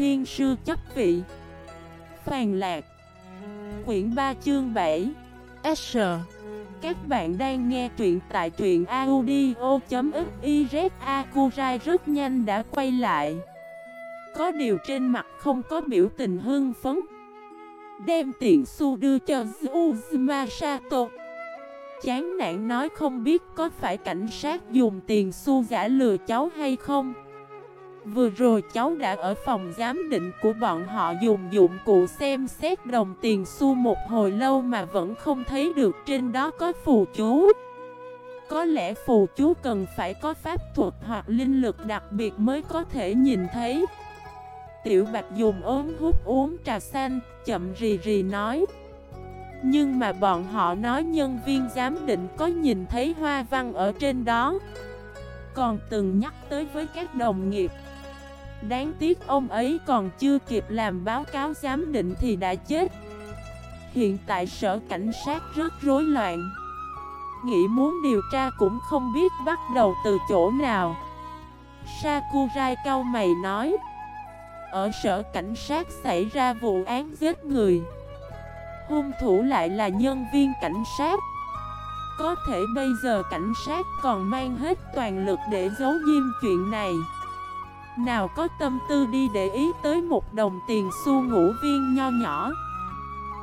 thiên sư chấp vị. Phàn lạc. Quyển 3 chương 7 S. Các bạn đang nghe truyện tại truyện audio.xyz Akurai rất nhanh đã quay lại. Có điều trên mặt không có biểu tình hưng phấn. Đem tiền xu đưa cho Uzuma Sato Chán nản nói không biết có phải cảnh sát dùng tiền xu giả lừa cháu hay không. Vừa rồi cháu đã ở phòng giám định của bọn họ dùng dụng cụ xem xét đồng tiền xu một hồi lâu mà vẫn không thấy được trên đó có phù chú. Có lẽ phù chú cần phải có pháp thuật hoặc linh lực đặc biệt mới có thể nhìn thấy. Tiểu Bạch dùng ốm hút uống trà xanh, chậm rì rì nói. Nhưng mà bọn họ nói nhân viên giám định có nhìn thấy hoa văn ở trên đó. Còn từng nhắc tới với các đồng nghiệp. Đáng tiếc ông ấy còn chưa kịp làm báo cáo giám định thì đã chết. Hiện tại sở cảnh sát rất rối loạn. Nghĩ muốn điều tra cũng không biết bắt đầu từ chỗ nào. Sakurai cao mày nói, Ở sở cảnh sát xảy ra vụ án giết người. Hung thủ lại là nhân viên cảnh sát. Có thể bây giờ cảnh sát còn mang hết toàn lực để giấu diêm chuyện này nào có tâm tư đi để ý tới một đồng tiền xu ngũ viên nho nhỏ?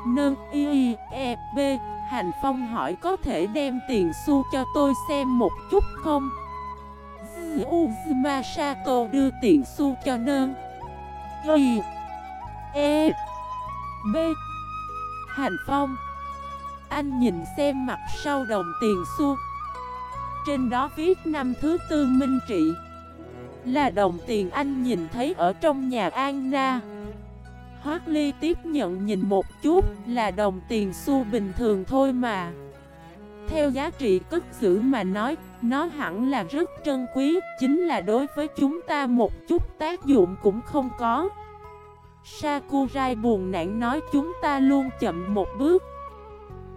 Nâng y e b Hành Phong hỏi có thể đem tiền xu cho tôi xem một chút không? Uzuma Sato đưa tiền xu cho nơn Y E B. Hành Phong, Anh nhìn xem mặt sau đồng tiền xu. Trên đó viết năm thứ tư minh trị là đồng tiền anh nhìn thấy ở trong nhà Anna. Hoác Ly tiếp nhận nhìn một chút là đồng tiền xu bình thường thôi mà. Theo giá trị cất giữ mà nói, nó hẳn là rất trân quý Chính là đối với chúng ta một chút tác dụng cũng không có. Sakurai buồn nản nói chúng ta luôn chậm một bước.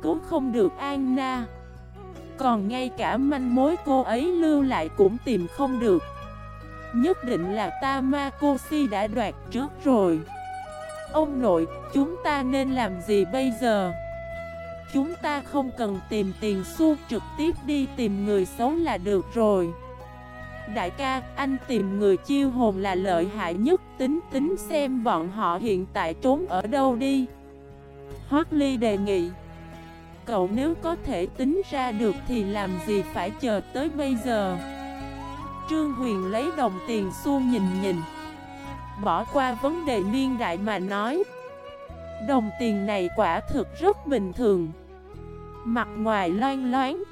Cứu không được Anna. Còn ngay cả manh mối cô ấy lưu lại cũng tìm không được. Nhất định là Tamakoshi đã đoạt trước rồi. Ông nội, chúng ta nên làm gì bây giờ? Chúng ta không cần tìm tiền xu trực tiếp đi tìm người xấu là được rồi. Đại ca, anh tìm người chiêu hồn là lợi hại nhất Tính tính xem bọn họ hiện tại trốn ở đâu đi. Hoác Ly đề nghị Cậu nếu có thể tính ra được thì làm gì phải chờ tới bây giờ? Trương Huyền lấy đồng tiền xu nhìn nhìn. Bỏ qua vấn đề niên đại mà nói. Đồng tiền này quả thực rất bình thường. Mặt ngoài loan loáng.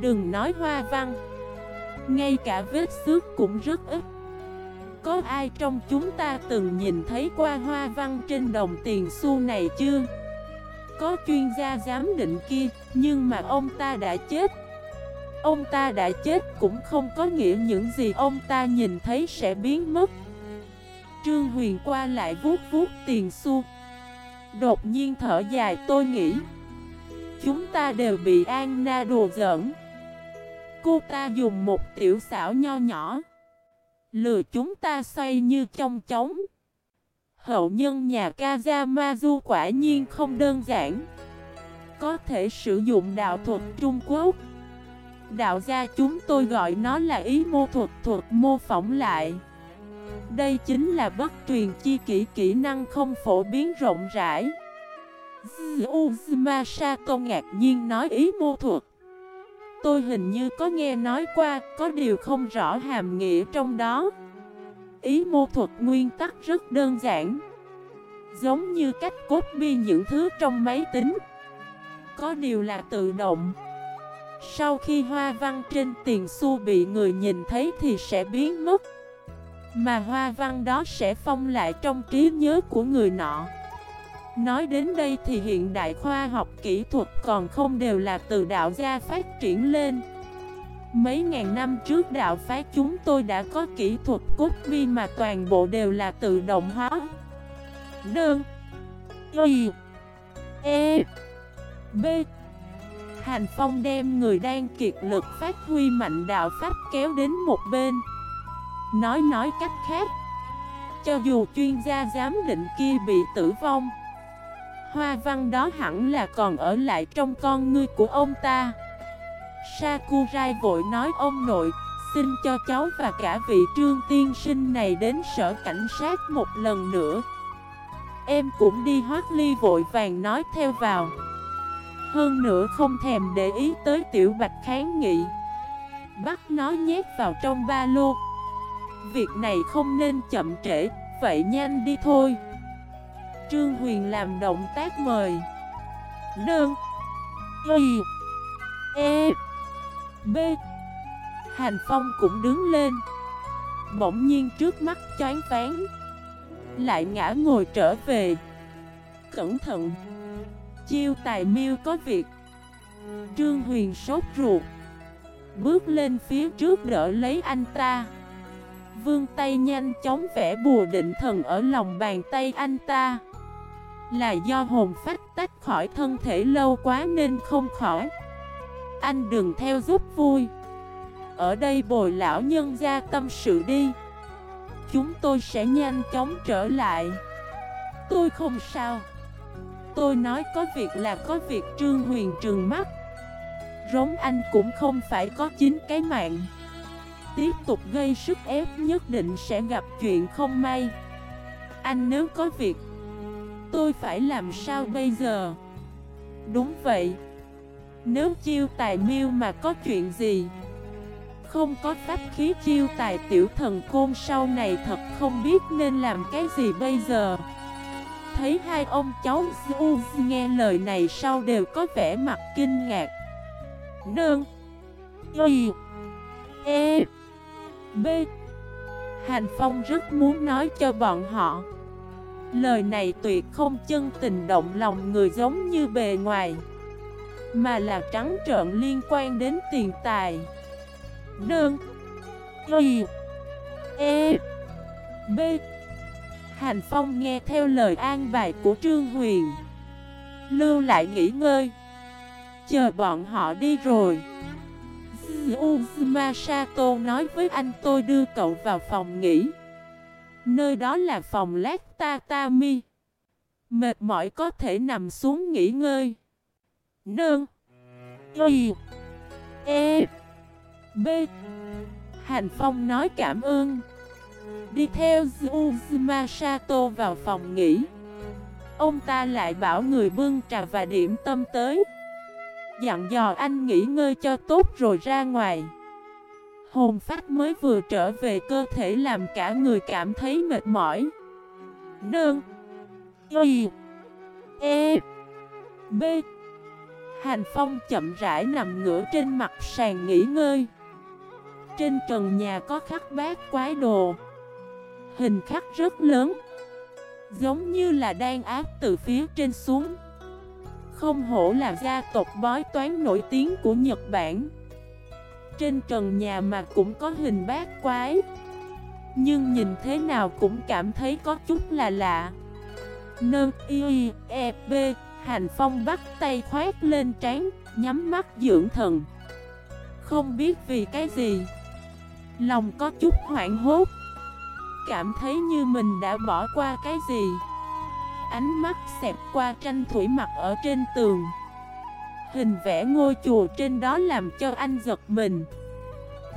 Đừng nói hoa văn. Ngay cả vết xước cũng rất ít. Có ai trong chúng ta từng nhìn thấy qua hoa văn trên đồng tiền xu này chưa? Có chuyên gia giám định kia, Nhưng mà ông ta đã chết. Ông ta đã chết cũng không có nghĩa những gì ông ta nhìn thấy sẽ biến mất. Trương Huyền qua lại vuốt vuốt tiền xu. Đột nhiên thở dài, tôi nghĩ Chúng ta đều bị Anna đùa giỡn. Cô ta dùng một tiểu xảo nho nhỏ, Lừa chúng ta xoay như trong trống Hậu nhân nhà Kazamazu quả nhiên không đơn giản. Có thể sử dụng đạo thuật Trung Quốc. Đạo gia chúng tôi gọi nó là ý mô thuật thuật mô phỏng lại. Đây chính là bất truyền chi kỹ kỹ năng không phổ biến rộng rãi. Uzuma Sato ngạc nhiên nói ý mô thuật. Tôi hình như có nghe nói qua, có điều không rõ hàm nghĩa trong đó. Ý mô thuật nguyên tắc rất đơn giản. Giống như cách copy những thứ trong máy tính. Có điều là tự động sau khi hoa văn trên tiền xu bị người nhìn thấy thì sẽ biến mất. Mà hoa văn đó sẽ phong lại trong trí nhớ của người nọ. Nói đến đây thì hiện đại khoa học kỹ thuật còn không đều là từ đạo gia phát triển lên. Mấy ngàn năm trước đạo phái chúng tôi đã có kỹ thuật cốt vi mà toàn bộ đều là tự động hóa. Đơn Y E B Hành Phong đem người đang kiệt lực phát huy mạnh đạo pháp kéo đến một bên. Nói nói cách khác, cho dù chuyên gia giám định kia bị tử vong, Hoa văn đó hẳn là còn ở lại trong con ngươi của ông ta. Sakurai vội nói ông nội, Xin cho cháu và cả vị trương tiên sinh này đến sở cảnh sát một lần nữa. Em cũng đi hoác ly vội vàng nói theo vào. Hơn nữa không thèm để ý tới tiểu bạch kháng nghị. Bắt nó nhét vào trong ba lô. Việc này không nên chậm trễ, Vậy nhanh đi thôi. Trương Huyền làm động tác mời. Đơn. Y. E. B. Hành Phong cũng đứng lên. Bỗng nhiên trước mắt choáng ván Lại ngã ngồi trở về. Cẩn thận. Chiêu tài miêu có việc. Trương Huyền sốt ruột. Bước lên phía trước đỡ lấy anh ta. Vương tay nhanh chóng vẽ bùa định thần ở lòng bàn tay anh ta. Là do hồn phách tách khỏi thân thể lâu quá nên không khỏi. Anh đừng theo giúp vui. Ở đây bồi lão nhân gia tâm sự đi. Chúng tôi sẽ nhanh chóng trở lại. Tôi không sao. Tôi nói có việc là có việc Trương Huyền trừng mắt. Rống anh cũng không phải có chín cái mạng. Tiếp tục gây sức ép nhất định sẽ gặp chuyện không may. Anh nếu có việc, Tôi phải làm sao bây giờ? Đúng vậy. Nếu chiêu tài miêu mà có chuyện gì, Không có pháp khí chiêu tài tiểu thần côn sau này thật không biết nên làm cái gì bây giờ. Thấy hai ông cháu Zeus nghe lời này sau đều có vẻ mặt kinh ngạc. Nương, Y E B. Hành Phong rất muốn nói cho bọn họ. Lời này tuyệt không chân tình động lòng người giống như bề ngoài, Mà là trắng trợn liên quan đến tiền tài. Nương, Y E B. Hành Phong nghe theo lời an bài của Trương Huyền. Lưu lại nghỉ ngơi. Chờ bọn họ đi rồi. Uzuma Sato nói với anh, tôi đưa cậu vào phòng nghỉ. Nơi đó là phòng lát tatami Mệt mỏi có thể nằm xuống nghỉ ngơi. Nương. Y. E. B. Hành Phong nói cảm ơn. Đi theo Uzuma Sato vào phòng nghỉ. Ông ta lại bảo người bưng trà và điểm tâm tới. Dặn dò anh nghỉ ngơi cho tốt rồi ra ngoài. Hồn phách mới vừa trở về cơ thể làm cả người cảm thấy mệt mỏi. Nương. Y. E. B. Hành Phong chậm rãi nằm ngửa trên mặt sàn nghỉ ngơi. Trên trần nhà có khắc bát quái đồ. Hình khắc rất lớn, Giống như là đang áp từ phía trên xuống. Không hổ là gia tộc bói toán nổi tiếng của Nhật Bản. Trên trần nhà mà cũng có hình bát quái, Nhưng nhìn thế nào cũng cảm thấy có chút là lạ. Nơ y e b, Hành Phong bắt tay khoét lên trán, Nhắm mắt dưỡng thần. Không biết vì cái gì, Lòng có chút hoảng hốt. Cảm thấy như mình đã bỏ qua cái gì. Ánh mắt xẹp qua tranh thủy mặt ở trên tường. Hình vẽ ngôi chùa trên đó làm cho anh giật mình.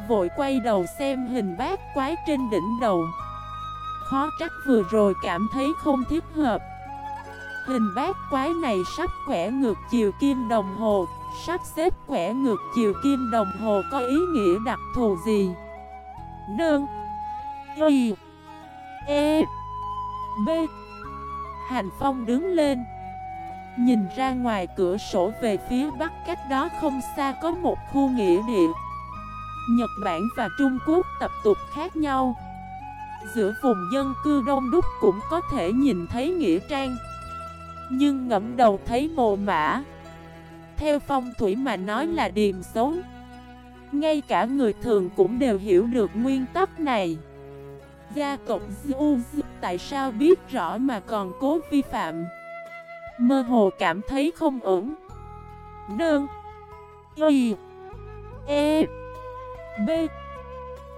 Vội quay đầu xem hình bát quái trên đỉnh đầu. Khó trách vừa rồi cảm thấy không thiết hợp. Hình bát quái này sắp quẻ ngược chiều kim đồng hồ. Sắp xếp quẻ ngược chiều kim đồng hồ có ý nghĩa đặc thù gì? Nương. Y. E B. Hành Phong đứng lên. Nhìn ra ngoài cửa sổ về phía bắc cách đó không xa có một khu nghĩa địa. Nhật Bản và Trung Quốc tập tục khác nhau. Giữa vùng dân cư đông đúc cũng có thể nhìn thấy nghĩa trang. Nhưng ngẫm đầu thấy mồ mã Theo phong thủy mà nói là điềm xấu. Ngay cả người thường cũng đều hiểu được nguyên tắc này. Gia tộc Zeus tại sao biết rõ mà còn cố vi phạm? Mơ hồ cảm thấy không ổn. Nương. Y. E. B.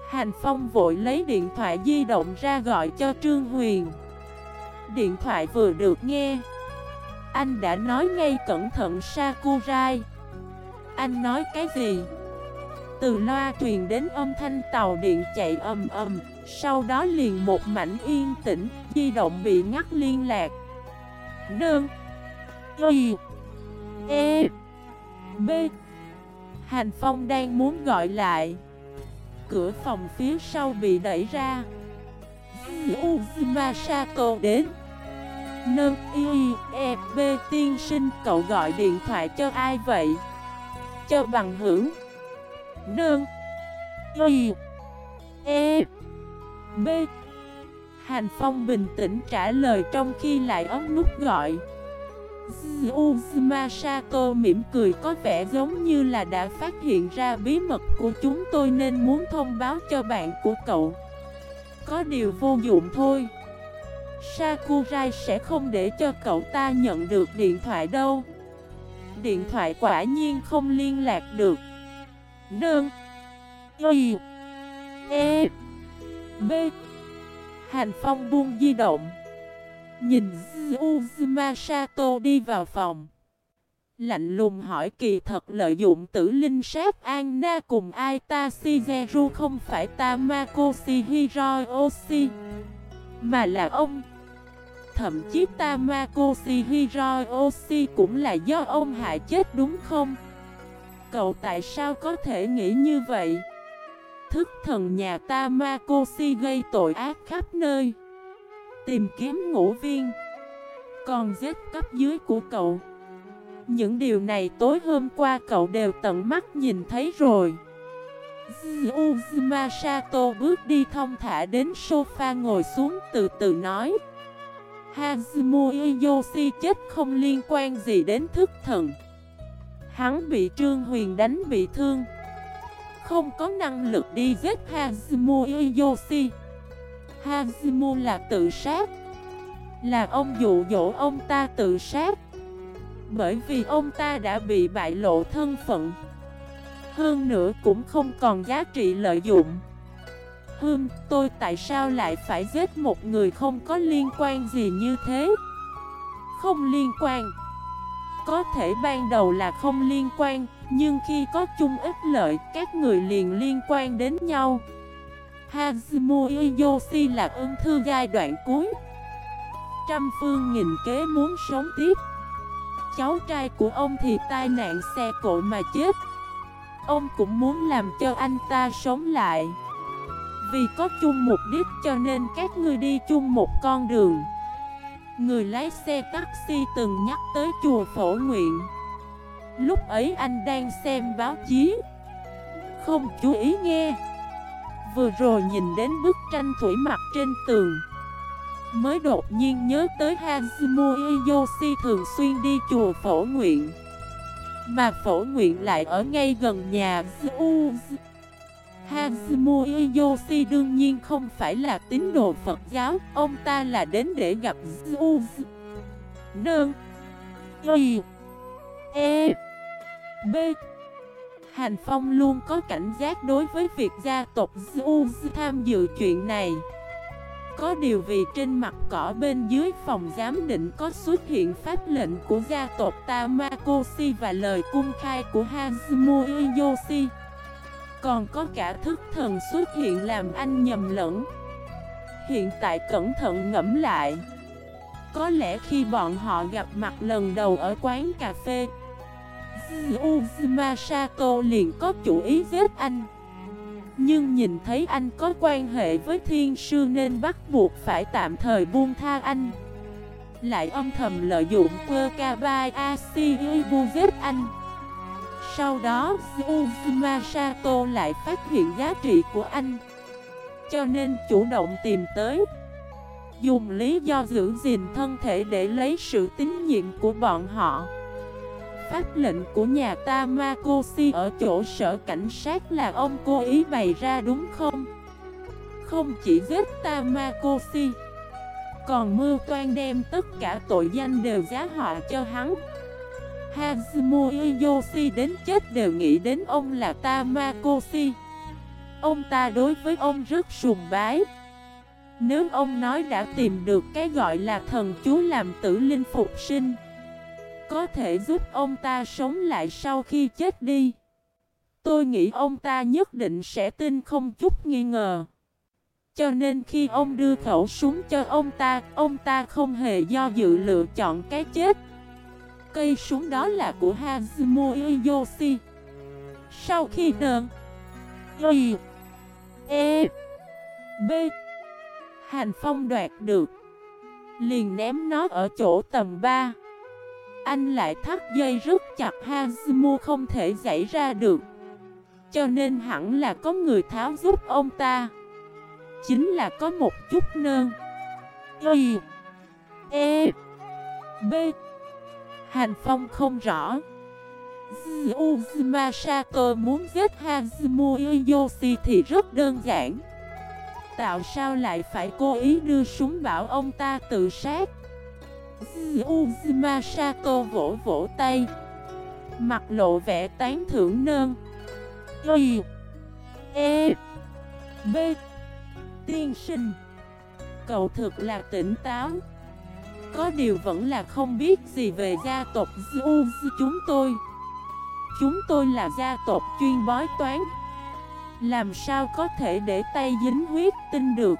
Hành Phong vội lấy điện thoại di động ra gọi cho Trương Huyền. Điện thoại vừa được nghe, Anh đã nói ngay cẩn thận Sakurai. Anh nói cái gì? Từ loa truyền đến âm thanh tàu điện chạy ầm ầm. Sau đó liền một mảnh yên tĩnh, Di động bị ngắt liên lạc. Đơn. Y. E. B. Hành Phong đang muốn gọi lại. Cửa phòng phía sau bị đẩy ra. Uzuma đến. Nâng Y E B tiên sinh, cậu gọi điện thoại cho ai vậy? Cho bằng hữu. Nâng Y. E. B Hành Phong bình tĩnh trả lời trong khi lại ấn nút gọi. Uzuma mỉm cười có vẻ giống như là đã phát hiện ra bí mật của chúng. Tôi nên muốn thông báo cho bạn của cậu. Có điều vô dụng thôi. Sakurai sẽ không để cho cậu ta nhận được điện thoại đâu. Điện thoại quả nhiên không liên lạc được. Đơn. Y. E. B Hành Phong buông di động Nhìn Uzuma Sato đi vào phòng Lạnh lùng hỏi kỳ thật lợi dụng tử linh sát Anna cùng Aita Shigeru không phải Tamako Shihiroshi Mà là ông Thậm chí Tamako Shihiroshi cũng là do ông hại chết đúng không? Cậu tại sao có thể nghĩ như vậy? Thức thần nhà Tamakoshi gây tội ác khắp nơi. Tìm kiếm ngũ viên. Còn giết cấp dưới của cậu. Những điều này tối hôm qua cậu đều tận mắt nhìn thấy rồi. Uzuma Sato bước đi thông thả đến sofa ngồi xuống từ từ nói. Hazumu Yoshi chết không liên quan gì đến thức thần. Hắn bị Trương Huyền đánh bị thương. Không có năng lực đi giết Hazumu Yoshi. Hazumu là tự sát. Là ông dụ dỗ ông ta tự sát. Bởi vì ông ta đã bị bại lộ thân phận. Hơn nữa cũng không còn giá trị lợi dụng. Hương, tôi tại sao lại phải giết một người không có liên quan gì như thế? Không liên quan. Có thể ban đầu là không liên quan. Nhưng khi có chung ích lợi, các người liền liên quan đến nhau. Hazumui Yoshi là ưng thư giai đoạn cuối. Trăm phương nghìn kế muốn sống tiếp. Cháu trai của ông thì tai nạn xe cộ mà chết. Ông cũng muốn làm cho anh ta sống lại. Vì có chung mục đích cho nên các ngươi đi chung một con đường. Người lái xe taxi từng nhắc tới chùa phổ nguyện. Lúc ấy anh đang xem báo chí. Không chú ý nghe. Vừa rồi nhìn đến bức tranh thủy mặt trên tường. Mới đột nhiên nhớ tới Hazumu Yoshi thường xuyên đi chùa phổ nguyện. Mà phổ nguyện lại ở ngay gần nhà Zu Hazumu Yoshi đương nhiên không phải là tín đồ Phật giáo. Ông ta là đến để gặp Zu Nương. Y E B. Hành Phong luôn có cảnh giác đối với việc gia tộc Zhu tham dự chuyện này. Có điều vì trên mặt cỏ bên dưới phòng giám định có xuất hiện pháp lệnh của gia tộc Tamakoshi và lời cung khai của Hazumu Yoshi Còn có cả thức thần xuất hiện làm anh nhầm lẫn. Hiện tại cẩn thận ngẫm lại. Có lẽ khi bọn họ gặp mặt lần đầu ở quán cà phê Uzuma Sato liền có chủ ý giết anh. Nhưng nhìn thấy anh có quan hệ với thiên sư nên bắt buộc phải tạm thời buông tha anh. Lại âm thầm lợi dụng Kwakabai Ashiibu giết anh. Sau đó Uzuma Sato lại phát hiện giá trị của anh. Cho nên chủ động tìm tới. Dùng lý do giữ gìn thân thể để lấy sự tín nhiệm của bọn họ pháp lệnh của nhà Tamakoshi ở chỗ sở cảnh sát là ông cố ý bày ra đúng không? Không chỉ giết Tamakoshi, Còn mưu toan đem tất cả tội danh đều giá họa cho hắn. Hazumu Yoshi đến chết đều nghĩ đến ông là Tamakoshi. Ông ta đối với ông rất sùng bái. Nếu ông nói đã tìm được cái gọi là thần chú làm tử linh phục sinh có thể giúp ông ta sống lại sau khi chết đi. Tôi nghĩ ông ta nhất định sẽ tin không chút nghi ngờ. Cho nên khi ông đưa khẩu súng cho ông ta Ông ta không hề do dự lựa chọn cái chết. Cây súng đó là của Hazumo Yoshi Sau khi đơn Y E B, Hành Phong đoạt được, Liền ném nó ở chỗ tầng 3 anh lại thắt dây rất chặt Hazumo không thể giải ra được. Cho nên hẳn là có người tháo giúp ông ta. Chính là có một chút nơn Y E B. Hành Phong không rõ. Uzuma Sato muốn giết Hazumu Yoshi thì rất đơn giản. Tạo sao lại phải cố ý đưa súng bảo ông ta tự sát? Uzuma Sato vỗ vỗ tay. Mặt lộ vẻ tán thưởng nơn. Y. E. B. Tiên sinh. Cậu thực là tỉnh táo. Có điều vẫn là không biết gì về gia tộc Zeus chúng tôi. Chúng tôi là gia tộc chuyên bói toán. Làm sao có thể để tay dính huyết tinh được?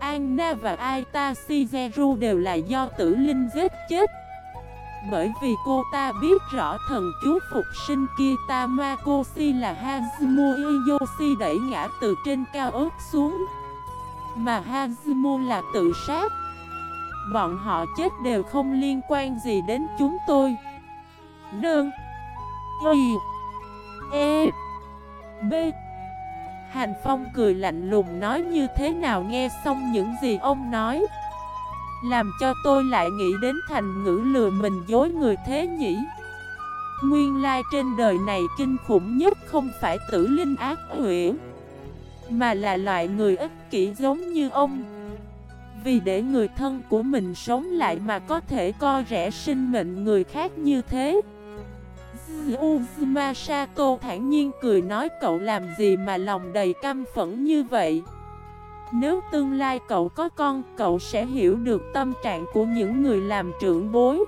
Anna và Aita Shigeru đều là do tử linh giết chết. Bởi vì cô ta biết rõ thần chú phục sinh kia Tamakoshi là Hazumu Yoshi đẩy ngã từ trên cao ớt xuống. Mà Hazumu là tự sát. Bọn họ chết đều không liên quan gì đến chúng tôi. Nương. Y. E. B. Hành Phong cười lạnh lùng nói, như thế nào nghe xong những gì ông nói? Làm cho tôi lại nghĩ đến thành ngữ lừa mình dối người thế nhỉ? Nguyên lai trên đời này kinh khủng nhất không phải tử linh ác huyễn Mà là loại người ích kỷ giống như ông. Vì để người thân của mình sống lại mà có thể co rẻ sinh mệnh người khác như thế Uzuma Sato thản nhiên cười nói cậu làm gì mà lòng đầy căm phẫn như vậy? Nếu tương lai cậu có con, cậu sẽ hiểu được tâm trạng của những người làm trưởng bối.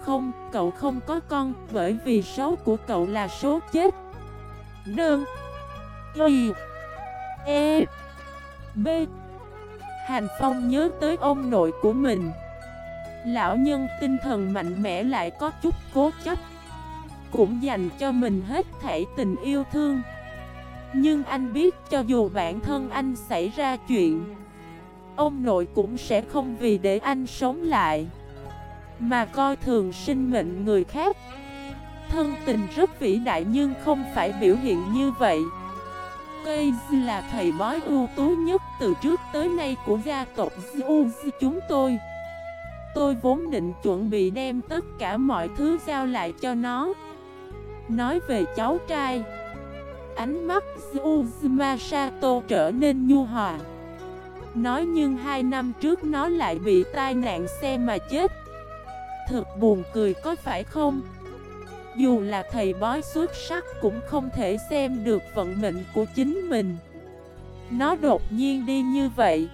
Không, cậu không có con, bởi vì số của cậu là số chết. Đơn Y. E. B. Hành Phong nhớ tới ông nội của mình. Lão nhân tinh thần mạnh mẽ lại có chút cố chấp cũng dành cho mình hết thảy tình yêu thương. Nhưng anh biết cho dù bản thân anh xảy ra chuyện, Ông nội cũng sẽ không vì để anh sống lại, Mà coi thường sinh mệnh người khác. Thân tình rất vĩ đại nhưng không phải biểu hiện như vậy. Cây là thầy bói ưu tú nhất từ trước tới nay của gia tộc Zuz chúng tôi. Tôi vốn định chuẩn bị đem tất cả mọi thứ giao lại cho nó. Nói về cháu trai. Ánh mắt Uzuma Sato trở nên nhu hòa. Nói nhưng hai năm trước nó lại bị tai nạn xe mà chết. Thật buồn cười có phải không? Dù là thầy bói xuất sắc cũng không thể xem được vận mệnh của chính mình. Nó đột nhiên đi như vậy,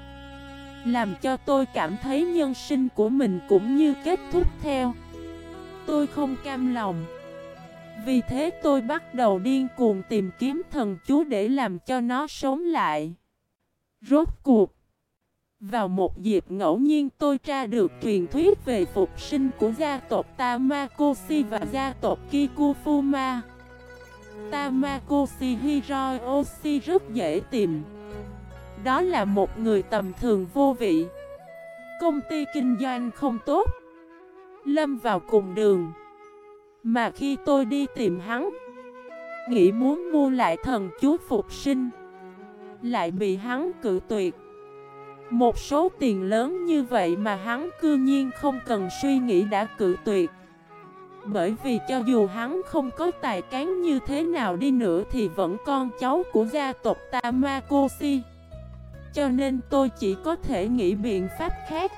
Làm cho tôi cảm thấy nhân sinh của mình cũng như kết thúc theo. Tôi không cam lòng vì thế tôi bắt đầu điên cuồng tìm kiếm thần chú để làm cho nó sống lại. Rốt cuộc. Vào một dịp ngẫu nhiên tôi tra được truyền thuyết về phục sinh của gia tộc Tamakoshi và gia tộc Kikufuma. Tamakoshi Hiroyoshi rất dễ tìm. Đó là một người tầm thường vô vị. Công ty kinh doanh không tốt. Lâm vào cùng đường. Mà khi tôi đi tìm hắn, Nghĩ muốn mua lại thần chú phục sinh, Lại bị hắn cự tuyệt. Một số tiền lớn như vậy mà hắn cư nhiên không cần suy nghĩ đã cự tuyệt. Bởi vì cho dù hắn không có tài cán như thế nào đi nữa Thì vẫn con cháu của gia tộc Tamakoshi. Cho nên tôi chỉ có thể nghĩ biện pháp khác.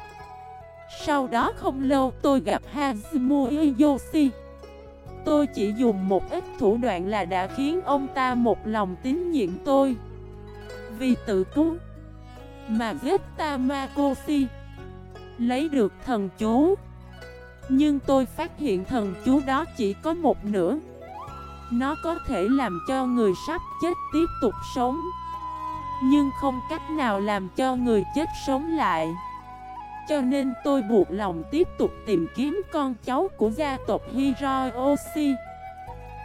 Sau đó không lâu tôi gặp Hazumu Yoshi Tôi chỉ dùng một ít thủ đoạn là đã khiến ông ta một lòng tín nhiệm tôi. Vì tự cứu Mà giết si Lấy được thần chú. Nhưng tôi phát hiện thần chú đó chỉ có một nửa. Nó có thể làm cho người sắp chết tiếp tục sống. Nhưng không cách nào làm cho người chết sống lại cho nên tôi buộc lòng tiếp tục tìm kiếm con cháu của gia tộc Hiroyoshi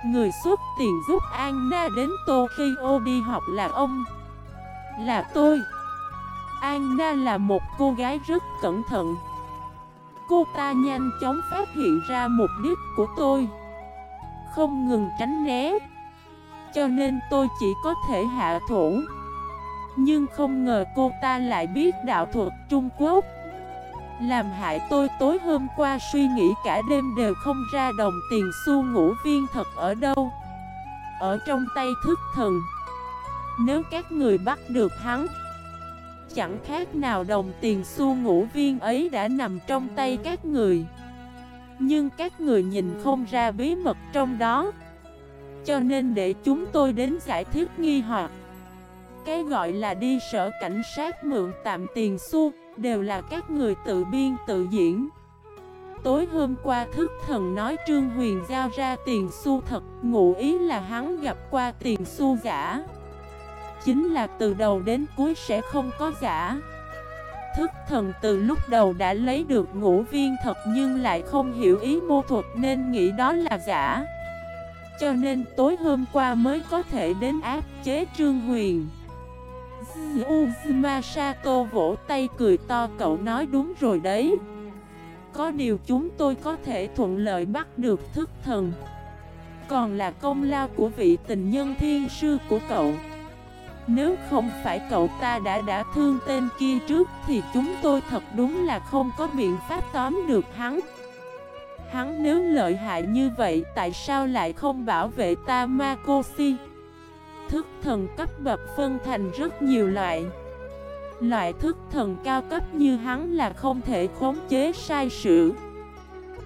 Người xuất tiền giúp Anna đến Tokyo đi học là ông, Là tôi. Anna là một cô gái rất cẩn thận. Cô ta nhanh chóng phát hiện ra mục đích của tôi. Không ngừng tránh né. Cho nên tôi chỉ có thể hạ thủ. Nhưng không ngờ cô ta lại biết đạo thuật Trung Quốc làm hại tôi, tối hôm qua suy nghĩ cả đêm đều không ra đồng tiền xu ngũ viên thật ở đâu. Ở trong tay thức thần. Nếu các người bắt được hắn, Chẳng khác nào đồng tiền xu ngũ viên ấy đã nằm trong tay các người. Nhưng các người nhìn không ra bí mật trong đó. Cho nên để chúng tôi đến giải thích nghi hoặc. Cái gọi là đi sở cảnh sát mượn tạm tiền xu. Đều là các người tự biên, tự diễn. Tối hôm qua thức thần nói Trương Huyền giao ra tiền xu thật, Ngụ ý là hắn gặp qua tiền xu giả. Chính là từ đầu đến cuối sẽ không có giả. Thức thần từ lúc đầu đã lấy được ngũ viên thật Nhưng lại không hiểu ý mô thuật nên nghĩ đó là giả. Cho nên tối hôm qua mới có thể đến áp chế Trương Huyền. Uzuma vỗ tay cười to, cậu nói đúng rồi đấy. Có điều chúng tôi có thể thuận lợi bắt được thức thần. Còn là công lao của vị tình nhân thiên sư của cậu. Nếu không phải cậu ta đã đã thương tên kia trước, Thì chúng tôi thật đúng là không có biện pháp tóm được hắn. Hắn nếu lợi hại như vậy, Tại sao lại không bảo vệ ta Makoshi Thức thần cấp bậc phân thành rất nhiều loại. Loại thức thần cao cấp như hắn là không thể khống chế sai sự.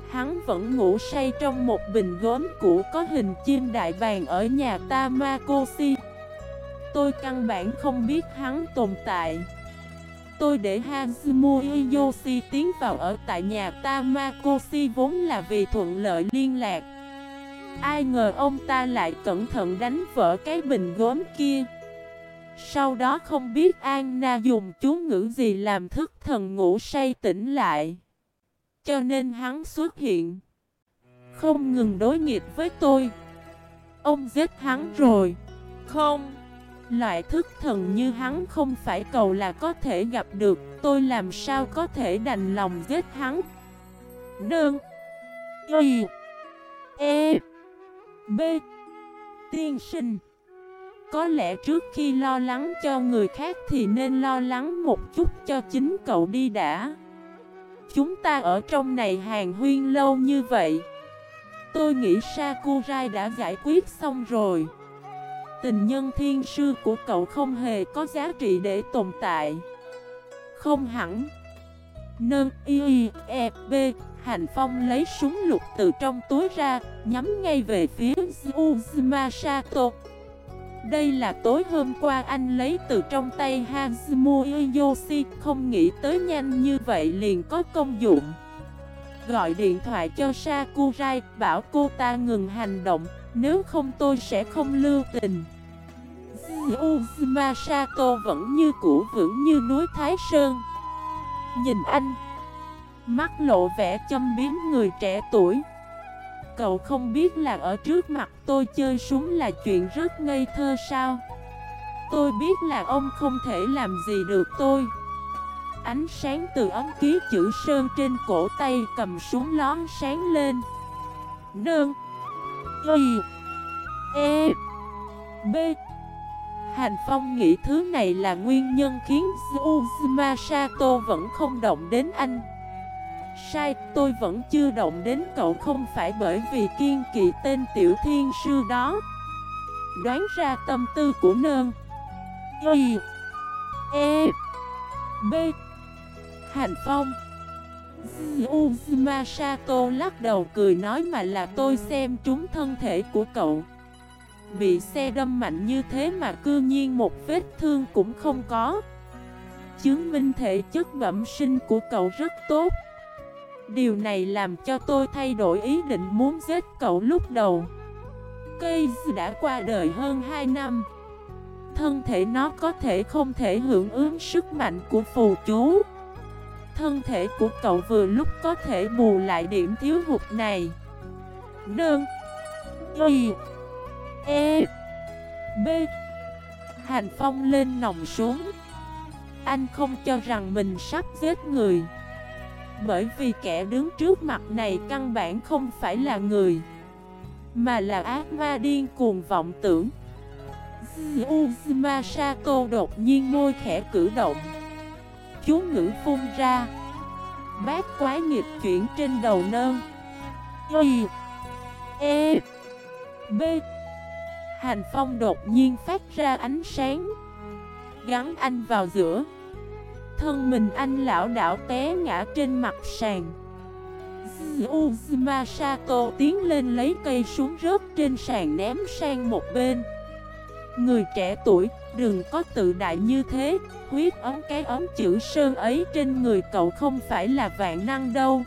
Hắn vẫn ngủ say trong một bình gốm cũ có hình chim đại bàng ở nhà Tamakoshi. Tôi căn bản không biết hắn tồn tại. Tôi để Hazumu Yoshi tiến vào ở tại nhà Tamakoshi vốn là vì thuận lợi liên lạc. Ai ngờ ông ta lại cẩn thận đánh vỡ cái bình gốm kia. Sau đó không biết Anna dùng chú ngữ gì làm thức thần ngủ say tỉnh lại. Cho nên hắn xuất hiện. Không ngừng đối nghịch với tôi. Ông giết hắn rồi. Không. Loại thức thần như hắn không phải cầu là có thể gặp được. Tôi làm sao có thể đành lòng giết hắn? Đơn Y. E. B. Tiên sinh. Có lẽ trước khi lo lắng cho người khác thì nên lo lắng một chút cho chính cậu đi đã. Chúng ta ở trong này hàng huyên lâu như vậy. Tôi nghĩ Sakurai đã giải quyết xong rồi. Tình nhân thiên sư của cậu không hề có giá trị để tồn tại. Không hẳn. Nâng y e b Hành Phong lấy súng lục từ trong túi ra, nhắm ngay về phía Uzuma Sato. Đây là tối hôm qua anh lấy từ trong tay Hazumu Yoshi, không nghĩ tới nhanh như vậy liền có công dụng. Gọi điện thoại cho Sakurai, bảo cô ta ngừng hành động, nếu không tôi sẽ không lưu tình. Uzuma Sato vẫn như cũ vững như núi Thái Sơn. Nhìn anh Mắt lộ vẻ châm biếm người trẻ tuổi Cậu không biết là ở trước mặt tôi chơi súng là chuyện rất ngây thơ sao? Tôi biết là ông không thể làm gì được tôi. Ánh sáng từ ấm ký chữ sơn trên cổ tay cầm súng lón sáng lên. Nương Y E B. Hành Phong nghĩ thứ này là nguyên nhân khiến Uzuma Sato vẫn không động đến anh. Sai, tôi vẫn chưa động đến cậu không phải bởi vì kiên kỵ tên tiểu thiên sư đó. Đoán ra tâm tư của nơn. Y E B. Hành Phong. Uzuma Sato lắc đầu cười nói mà là tôi xem trúng thân thể của cậu. Bị xe đâm mạnh như thế mà cư nhiên một vết thương cũng không có. Chứng minh thể chất bẩm sinh của cậu rất tốt. Điều này làm cho tôi thay đổi ý định muốn giết cậu lúc đầu. Cây đã qua đời hơn 2 năm. Thân thể nó có thể không thể hưởng ứng sức mạnh của phù chú. Thân thể của cậu vừa lúc có thể bù lại điểm thiếu hụt này. Đơn. Y. E. B. Hành Phong lên nòng xuống. Anh không cho rằng mình sắp giết người. Bởi vì kẻ đứng trước mặt này căn bản không phải là người, Mà là ác ma điên cuồng vọng tưởng. Uzuma Sato đột nhiên môi khẽ cử động, Chú ngữ phun ra. Bát quái nghiệp chuyển trên đầu nơn. Y E B. Hành phong đột nhiên phát ra ánh sáng, Gắn anh vào giữa. Thân mình anh lão đảo té ngã trên mặt sàn. Uzuma Sato tiến lên lấy cây xuống rớt trên sàn ném sang một bên. Người trẻ tuổi, đừng có tự đại như thế. Huyết ấm cái ấm chữ sơn ấy trên người cậu không phải là vạn năng đâu.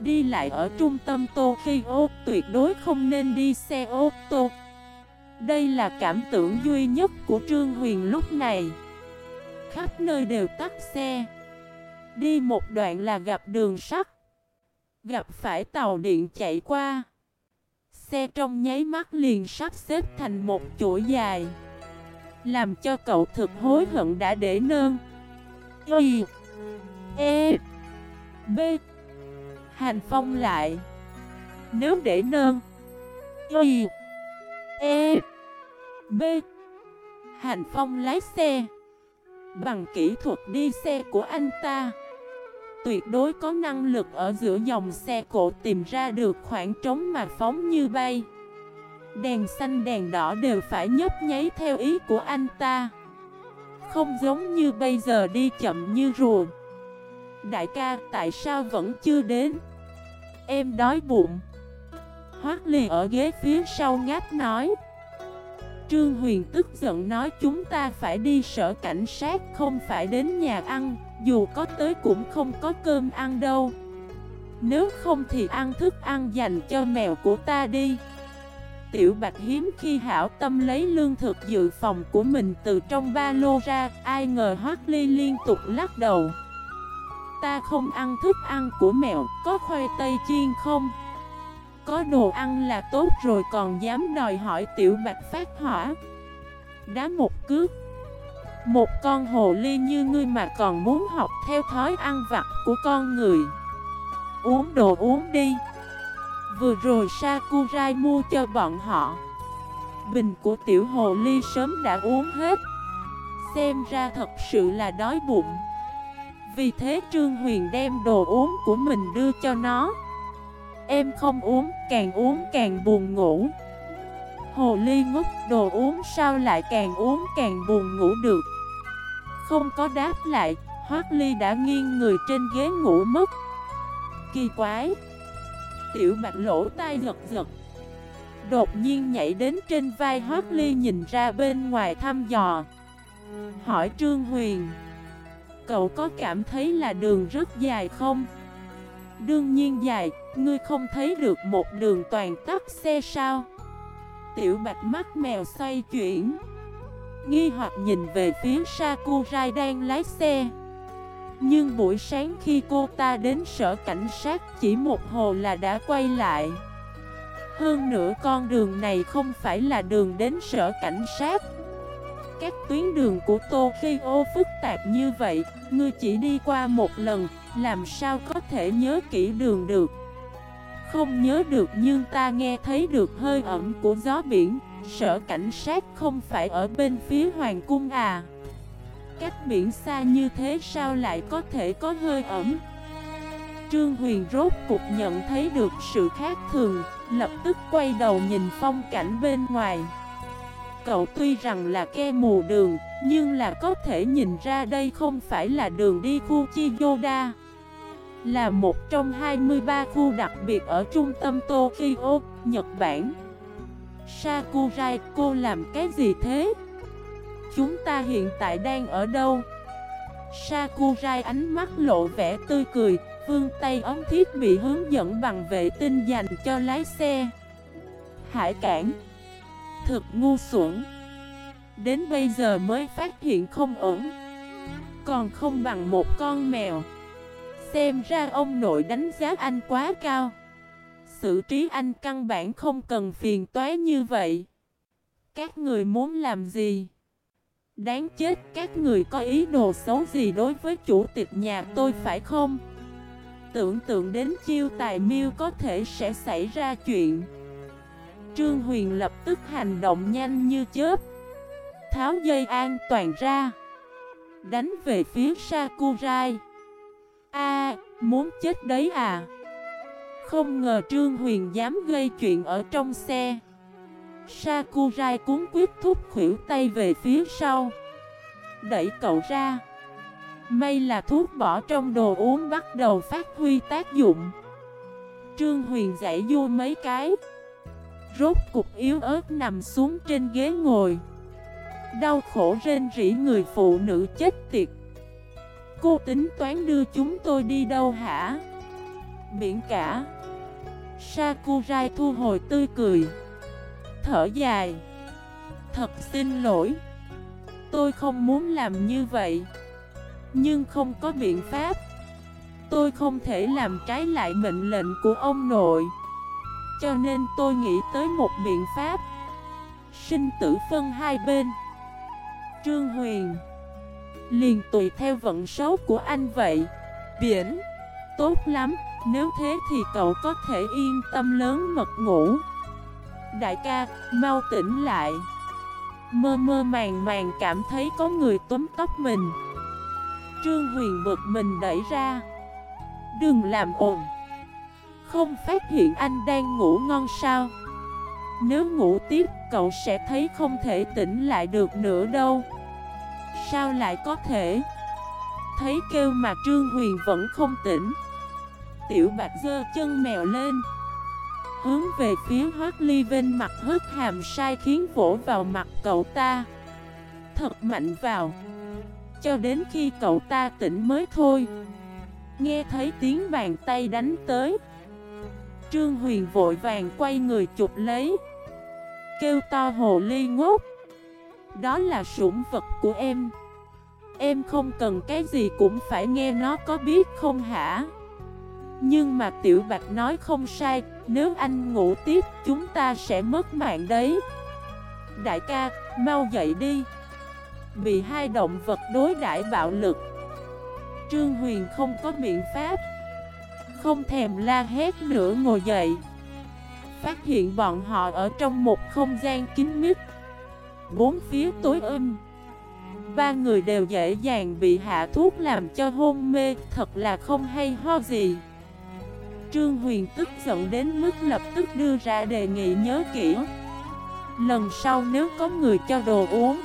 Đi lại ở trung tâm Tokyo tuyệt đối không nên đi xe ô tô. Đây là cảm tưởng duy nhất của Trương Huyền lúc này. Khắp nơi đều tắt xe. Đi một đoạn là gặp đường sắt. Gặp phải tàu điện chạy qua. Xe trong nháy mắt liền sắp xếp thành một chuỗi dài. Làm cho cậu thực hối hận đã để nơn. Y E B. Hành phong lại. Nếu để nơn, Y E B. Hành phong lái xe. Bằng kỹ thuật đi xe của anh ta tuyệt đối có năng lực ở giữa dòng xe cộ tìm ra được khoảng trống mà phóng như bay. Đèn xanh đèn đỏ đều phải nhấp nháy theo ý của anh ta. Không giống như bây giờ đi chậm như rùa. Đại ca, tại sao vẫn chưa đến? Em đói bụng. Hoác lì ở ghế phía sau ngáp nói. Trương Huyền tức giận nói chúng ta phải đi sở cảnh sát không phải đến nhà ăn dù có tới cũng không có cơm ăn đâu. Nếu không thì ăn thức ăn dành cho mèo của ta đi. Tiểu Bạch hiếm khi hảo tâm lấy lương thực dự phòng của mình từ trong ba lô ra Ai ngờ Hoác Ly liên tục lắc đầu. Ta không ăn thức ăn của mèo, có khoai tây chiên không? Có đồ ăn là tốt rồi còn dám đòi hỏi Tiểu Bạch phát hỏa. Đá một cước. Một con hồ ly như ngươi mà còn muốn học theo thói ăn vặt của con người. Uống đồ uống đi. Vừa rồi Sakurai mua cho bọn họ. Bình của tiểu hồ ly sớm đã uống hết. Xem ra thật sự là đói bụng. Vì thế Trương Huyền đem đồ uống của mình đưa cho nó. Em không uống, càng uống càng buồn ngủ. Hồ ly ngốc đồ uống sao lại càng uống càng buồn ngủ được? Không có đáp lại, Hoác Ly đã nghiêng người trên ghế ngủ mất. Kỳ quái. Tiểu bạch lỗ tai giật giật. Đột nhiên nhảy đến trên vai Hoác Ly nhìn ra bên ngoài thăm dò. Hỏi Trương Huyền. Cậu có cảm thấy là đường rất dài không? Đương nhiên dài, ngươi không thấy được một đường toàn tắt xe sao? Tiểu bạch mắt mèo xoay chuyển Nghi hoặc nhìn về phía Sakurai đang lái xe. Nhưng buổi sáng khi cô ta đến sở cảnh sát chỉ một hồ là đã quay lại. Hơn nữa con đường này không phải là đường đến sở cảnh sát. Các tuyến đường của Tokyo phức tạp như vậy Ngươi chỉ đi qua một lần làm sao có thể nhớ kỹ đường được? Không nhớ được nhưng ta nghe thấy được hơi ẩm của gió biển. Sở cảnh sát không phải ở bên phía hoàng cung à? Cách biển xa như thế sao lại có thể có hơi ẩm? Trương Huyền rốt cục nhận thấy được sự khác thường, Lập tức quay đầu nhìn phong cảnh bên ngoài. Cậu tuy rằng là ke mù đường, Nhưng là có thể nhìn ra đây không phải là đường đi khu Chi Yoda là một trong 23 khu đặc biệt ở trung tâm Tokyo, Nhật Bản Sakurai, cô làm cái gì thế? Chúng ta hiện tại đang ở đâu? Sakurai ánh mắt lộ vẻ tươi cười, vương tay ống thiết bị hướng dẫn bằng vệ tinh dành cho lái xe. Hải cảng Thực ngu xuẩn Đến bây giờ mới phát hiện không ổn Còn không bằng một con mèo Xem ra ông nội đánh giá anh quá cao. Sự trí anh căn bản không cần phiền toái như vậy. Các người muốn làm gì? Đáng chết, các người có ý đồ xấu gì đối với chủ tịch nhà tôi phải không? Tưởng tượng đến chiêu tài miêu có thể sẽ xảy ra chuyện. Trương Huyền lập tức hành động nhanh như chớp. Tháo dây an toàn ra. Đánh về phía Sakurai. A, muốn chết đấy à? Không ngờ Trương Huyền dám gây chuyện ở trong xe. Sakurai cuốn quyết thúc khuỷu tay về phía sau. Đẩy cậu ra. May là thuốc bỏ trong đồ uống bắt đầu phát huy tác dụng. Trương Huyền dạy vô mấy cái. Rốt cục yếu ớt nằm xuống trên ghế ngồi. Đau khổ rên rỉ người phụ nữ chết tiệt. Cô tính toán đưa chúng tôi đi đâu hả? Biển cả. Sakurai thu hồi tươi cười. Thở dài. Thật xin lỗi. Tôi không muốn làm như vậy. Nhưng không có biện pháp. Tôi không thể làm trái lại mệnh lệnh của ông nội. Cho nên tôi nghĩ tới một biện pháp. Sinh tử phân hai bên. Trương Huyền. Liền tùy theo vận số của anh vậy. Biển Tốt lắm Nếu thế thì cậu có thể yên tâm lớn mật ngủ. Đại ca, mau tỉnh lại. Mơ mơ màng màng cảm thấy có người túm tóc mình. Trương Huyền bực mình đẩy ra. Đừng làm ồn. Không phát hiện anh đang ngủ ngon sao? Nếu ngủ tiếp cậu sẽ thấy không thể tỉnh lại được nữa đâu. Sao lại có thể? Thấy kêu mà Trương Huyền vẫn không tỉnh. Tiểu Bạch dơ chân mèo lên. Hướng về phía Hoác Ly Vinh mặt hớt hàm sai khiến vỗ vào mặt cậu ta. Thật mạnh vào. Cho đến khi cậu ta tỉnh mới thôi. Nghe thấy tiếng bàn tay đánh tới. Trương Huyền vội vàng quay người chụp lấy. Kêu to hồ ly ngốc. Đó là sủng vật của em. Em không cần cái gì cũng phải nghe nó có biết không hả? Nhưng mà Tiểu Bạch nói không sai Nếu anh ngủ tiếp chúng ta sẽ mất mạng đấy. Đại ca, mau dậy đi. Bị hai động vật đối đãi bạo lực. Trương Huyền không có biện pháp. Không thèm la hét nữa ngồi dậy. Phát hiện bọn họ ở trong một không gian kín mít. Bốn phía tối âm. Ba người đều dễ dàng bị hạ thuốc làm cho hôn mê, Thật là không hay ho gì. Trương Huyền tức giận đến mức lập tức đưa ra đề nghị nhớ kỹ. Lần sau nếu có người cho đồ uống,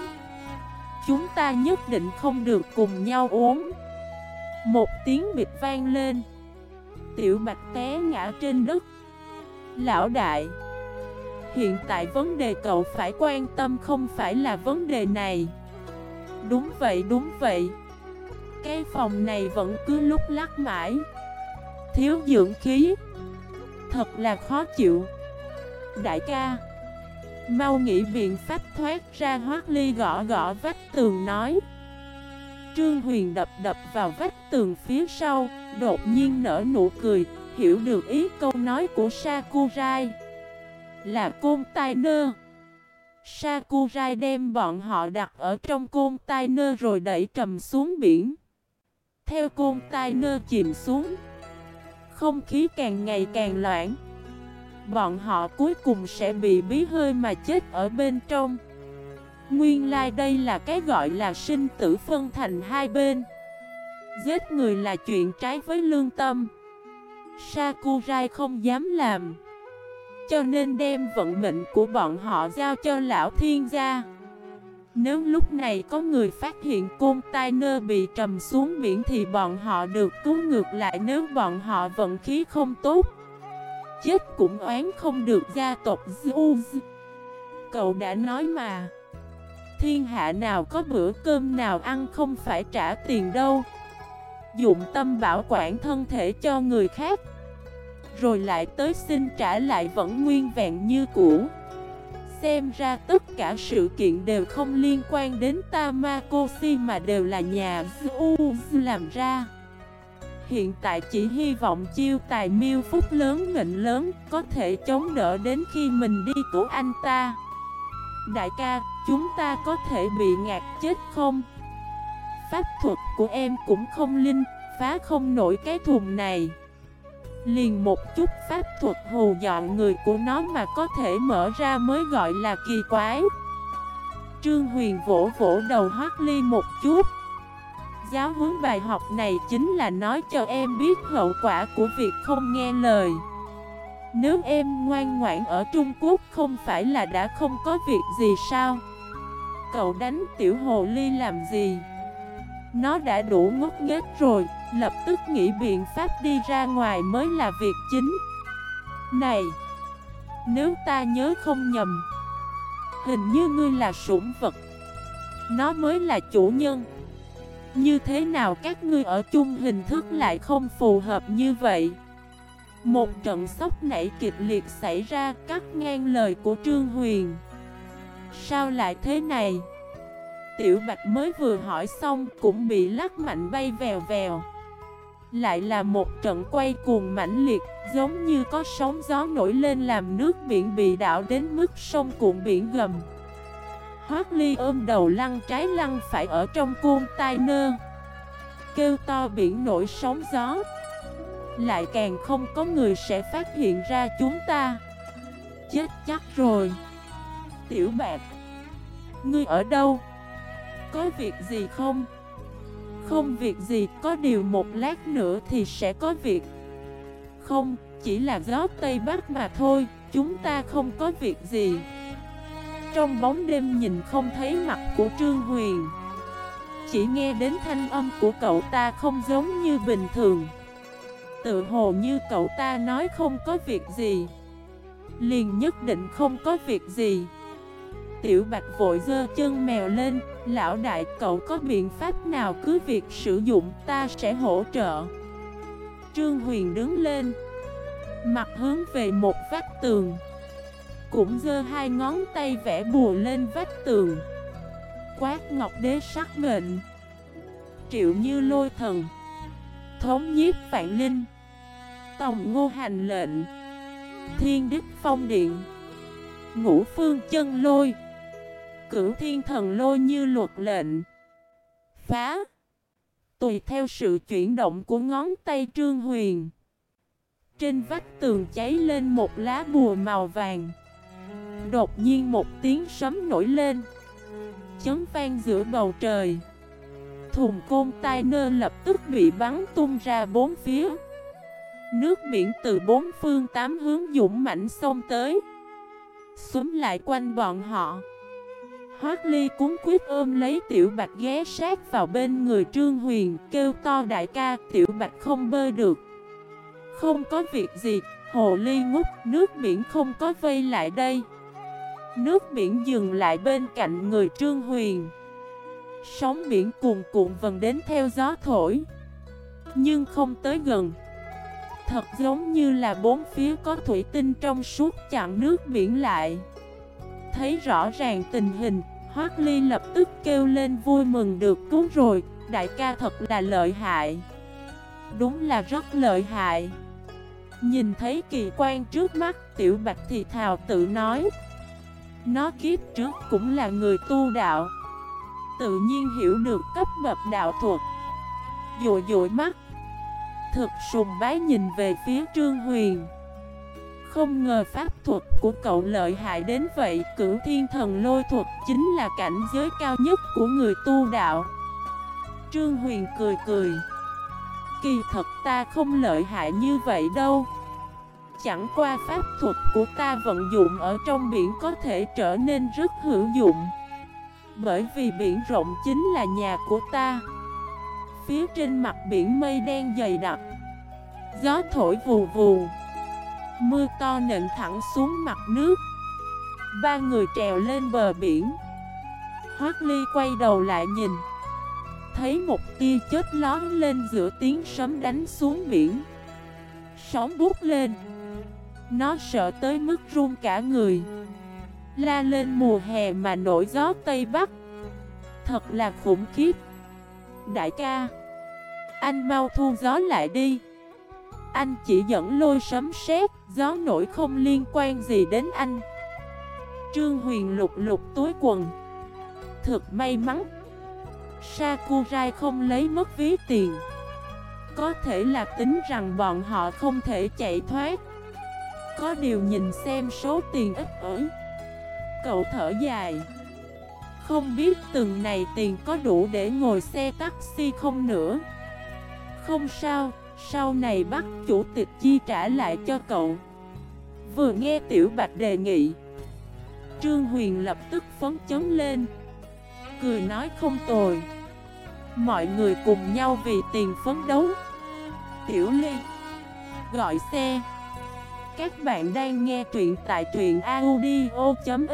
Chúng ta nhất định không được cùng nhau uống. Một tiếng bịt vang lên. Tiểu Bạch té ngã trên đất. Lão đại, Hiện tại vấn đề cậu phải quan tâm không phải là vấn đề này. Đúng vậy đúng vậy. Cái phòng này vẫn cứ lúc lắc mãi. Thiếu dưỡng khí. Thật là khó chịu. Đại ca, Mau nghĩ biện pháp thoát ra hoác ly gõ gõ vách tường nói. Trương Huyền đập đập vào vách tường phía sau, Đột nhiên nở nụ cười, Hiểu được ý câu nói của Sakurai. Là côn tai nơ. Sakurai đem bọn họ đặt ở trong côn tai nơ rồi đẩy trầm xuống biển. Theo côn tai nơ chìm xuống, không khí càng ngày càng loãng. Bọn họ cuối cùng sẽ bị bí hơi mà chết ở bên trong. Nguyên lai like đây là cái gọi là sinh tử phân thành hai bên. Giết người là chuyện trái với lương tâm. Sakurai không dám làm. Cho nên đem vận mệnh của bọn họ giao cho lão thiên gia Nếu lúc này có người phát hiện container bị trầm xuống biển thì bọn họ được cứu ngược lại nếu bọn họ vận khí không tốt. Chết cũng oán không được gia tộc Zeus. Cậu đã nói mà. Thiên hạ nào có bữa cơm nào ăn không phải trả tiền đâu. Dụng tâm bảo quản thân thể cho người khác rồi lại tới xin trả lại vẫn nguyên vẹn như cũ. Xem ra tất cả sự kiện đều không liên quan đến Tamakoshi mà đều là nhà Zeus làm ra. Hiện tại chỉ hy vọng chiêu tài miêu phúc lớn mệnh lớn Có thể chống đỡ đến khi mình đi của anh ta. Đại ca, chúng ta có thể bị ngạt chết không? Pháp thuật của em cũng không linh, phá không nổi cái thùng này. Liền một chút pháp thuật hù dọn người của nó mà có thể mở ra mới gọi là kỳ quái. Trương Huyền vỗ vỗ đầu Hoác Ly một chút. Giáo huấn bài học này chính là nói cho em biết hậu quả của việc không nghe lời. Nếu em ngoan ngoãn ở Trung Quốc không phải là đã không có việc gì sao? Cậu đánh tiểu hồ ly làm gì? Nó đã đủ ngốc nghếch rồi, Lập tức nghĩ biện pháp đi ra ngoài mới là việc chính. Này, Nếu ta nhớ không nhầm, Hình như ngươi là sủng vật. Nó mới là chủ nhân. Như thế nào các ngươi ở chung hình thức lại không phù hợp như vậy? Một trận sốc nảy kịch liệt xảy ra, cắt ngang lời của Trương Huyền. Sao lại thế này? Tiểu Bạch mới vừa hỏi xong cũng bị lắc mạnh bay vèo vèo. Lại là một trận quay cuồng mãnh liệt, Giống như có sóng gió nổi lên làm nước biển bị đảo đến mức sông cuộn biển gầm. Hoác ly ôm đầu lăn trái lăn phải ở trong cuôn tai nơ. Kêu to biển nổi sóng gió. Lại càng không có người sẽ phát hiện ra chúng ta. Chết chắc rồi. Tiểu bạc Ngươi ở đâu? Có việc gì không? Không việc gì, có điều một lát nữa thì sẽ có việc. Không, chỉ là gió Tây Bắc mà thôi, chúng ta không có việc gì. Trong bóng đêm nhìn không thấy mặt của Trương Huyền. Chỉ nghe đến thanh âm của cậu ta không giống như bình thường. Tự hồ như cậu ta nói không có việc gì. Liền nhất định không có việc gì. Tiểu Bạch vội dơ chân mèo lên Lão đại, cậu có biện pháp nào cứ việc sử dụng, ta sẽ hỗ trợ. Trương Huyền đứng lên, Mặt hướng về một vách tường. Cũng dơ hai ngón tay vẽ bùa lên vách tường. Quát ngọc đế sắc mệnh. Triệu như lôi thần. Thống nhiếp vạn linh. Tòng ngô hành lệnh. Thiên đức phong điện. Ngũ phương chân lôi. Cửu thiên thần lôi như luật lệnh. Phá. Tùy theo sự chuyển động của ngón tay Trương Huyền. Trên vách tường cháy lên một lá bùa màu vàng. Đột nhiên một tiếng sấm nổi lên. Chấn vang giữa bầu trời. Thùng côn tai nơ lập tức bị bắn tung ra bốn phía. Nước biển từ bốn phương tám hướng dũng mãnh xông tới. Xúm lại quanh bọn họ. Hoác Ly cúng quyết ôm lấy Tiểu Bạch ghé sát vào bên người Trương Huyền, Kêu to, đại ca, Tiểu Bạch không bơi được. Không có việc gì, Hồ Ly ngút, nước biển không có vây lại đây. Nước biển dừng lại bên cạnh người Trương Huyền. Sóng biển cuồn cuộn vần đến theo gió thổi, Nhưng không tới gần. Thật giống như là bốn phía có thủy tinh trong suốt chặn nước biển lại. Thấy rõ ràng tình hình, Hoác Ly lập tức kêu lên vui mừng được cứu rồi, đại ca thật là lợi hại. Đúng là rất lợi hại. Nhìn thấy kỳ quan trước mắt, tiểu bạch thì thào tự nói. Nó kiếp trước cũng là người tu đạo. Tự nhiên hiểu được cấp bậc đạo thuật. Dội dội mắt. Thực sùng bái nhìn về phía Trương Huyền. Không ngờ pháp thuật của cậu lợi hại đến vậy Cửu thiên thần lôi thuật chính là cảnh giới cao nhất của người tu đạo. Trương Huyền cười cười. Kỳ thật ta không lợi hại như vậy đâu. Chẳng qua pháp thuật của ta vận dụng ở trong biển có thể trở nên rất hữu dụng. Bởi vì biển rộng chính là nhà của ta. Phía trên mặt biển mây đen dày đặc. Gió thổi vù vù. Mưa to nện thẳng xuống mặt nước. Ba người trèo lên bờ biển. Hoác Ly quay đầu lại nhìn. Thấy một tia chết lón lên giữa tiếng sấm đánh xuống biển. Sóng bút lên. Nó sợ tới mức run cả người. La lên mùa hè mà nổi gió Tây Bắc. Thật là khủng khiếp. Đại ca, Anh mau thu gió lại đi. Anh chỉ dẫn lôi sấm sét Gió nổi không liên quan gì đến anh. Trương Huyền lục lục túi quần. Thực may mắn Sakurai không lấy mất ví tiền. Có thể là tính rằng bọn họ không thể chạy thoát. Có điều nhìn xem số tiền ít ỏi Cậu thở dài. Không biết từng này tiền có đủ để ngồi xe taxi không nữa. Không sao, sau này bắt chủ tịch chi trả lại cho cậu. Vừa nghe Tiểu Bạch đề nghị, Trương Huyền lập tức phấn chấn lên. Cười nói không tồi. Mọi người cùng nhau vì tiền phấn đấu. Tiểu Ly, Gọi xe. Các bạn đang nghe truyện tại truyện audio.fif